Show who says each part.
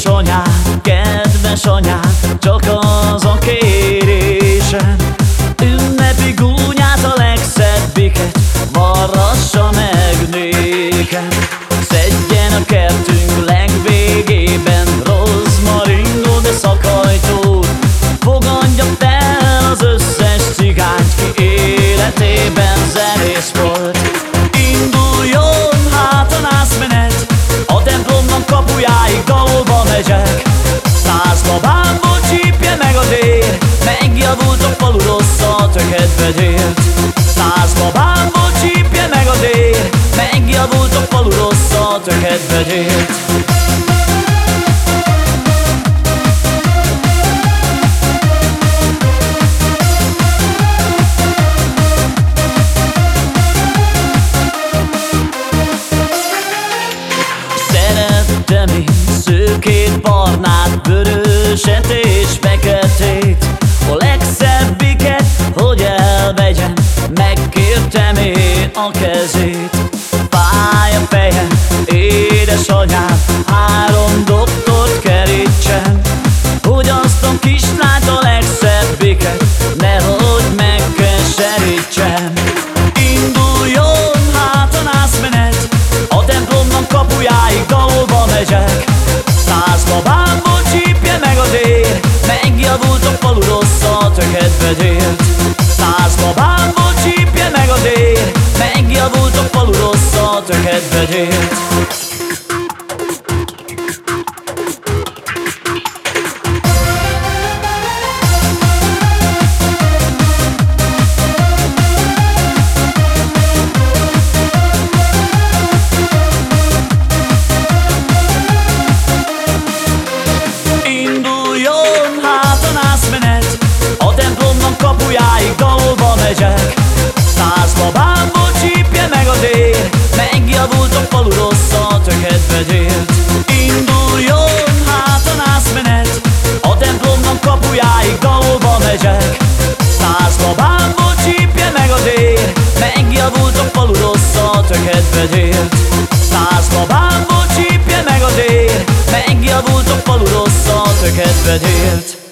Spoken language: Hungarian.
Speaker 1: Kedves anyám, kedves anyám, csak az a kérésem Ünnepi gúnyát a legszebbiket, varrassa meg nékem. Szedjen a kertünk tökedvedért Száz babámból csípje meg a dér Megjavult a falu rossz a tökedvedért Szerettem én szőkét, barnát, vöröset és feketét Megkértem én a kezét. Fáj a fejem, édesanyám Három doktort kerítsen. Hogy azt a kislányt a legszebbiket Nehogy megkeserítsem Induljon hát a nászmenet A templomnak kapujáig dalba megyek. Száz babámból csípje meg a dér Megjavult a falu rossz a tökedvedért Száz babámból dér Megjavult a falu rossz a Induljon a tökedvedért Induljon hát a nászmenet A templomnak kapujáig dalba megyek Száz babámból csípje meg a dér Megjavult a falu rossz a tökedvedért Száz babámból csípje meg a dér Megjavult a falu rossz a tökedvedért